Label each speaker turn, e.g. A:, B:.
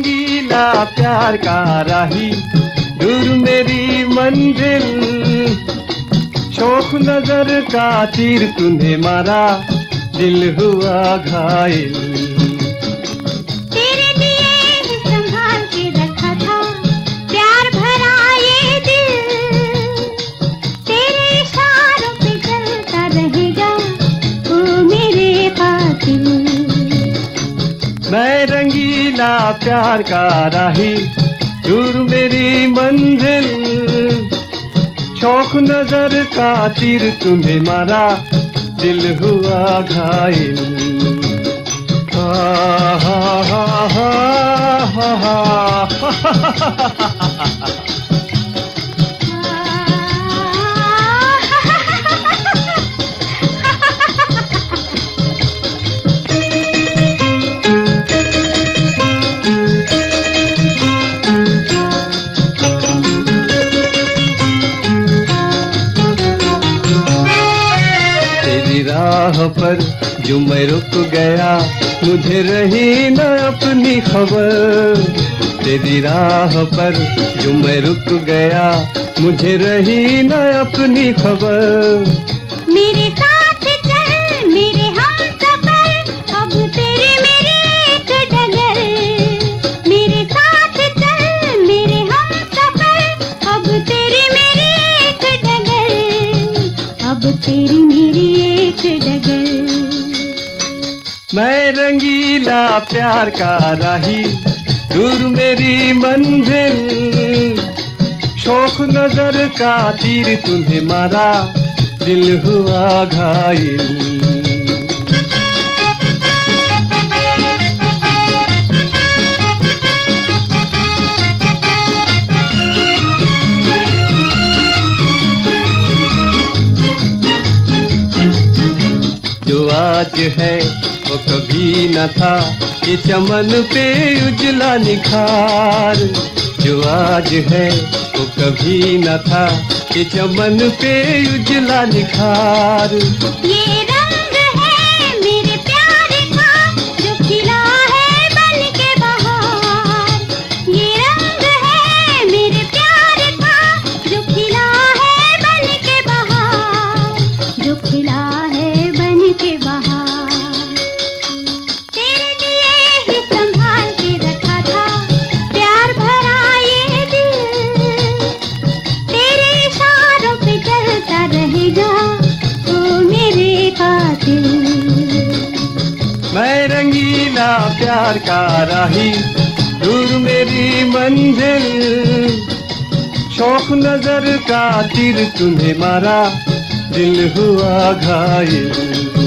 A: रंगीला प्यार का राही, दूर मेरी मंजिल। शोक नज़र का तीर तुम्हें मारा, दिल हुआ घायल। मैं रंगीला प्यार का राही दूर मेरी मंजिल शौक नज़र का तीर तुम्हें मारा दिल हुआ घायल हा हा हा हा हा हा राह पर जो मैं रुक गया, मुझे रही न अपनी खबर। तेरी राह पर जो मैं रुक गया, मुझे रही न अपनी खबर।
B: मेरे साथ चल, मेरे हम सफ़र, अब तेरे मेरे एक डगर। मेरे साथ चल, मेरे हम सफ़र, अब तेरे मेरे एक डगर। अब तेरी मेरी
A: मैं रंगीला प्यार का राही, दूर मेरी मंजिल। शोक नज़र का तीर तुम्हें मारा, दिल हुआ घायल। आज है, वो कभी न था ये चमन पे उजला निखार। जो आज है, वो कभी न था ये चमन पे उजला निखार।
B: ये
A: मैं रंगीला प्यार का राही, दूर मेरी मंजिल। शौक नज़र का तीर तुम्हें मारा, दिल हुआ घायल।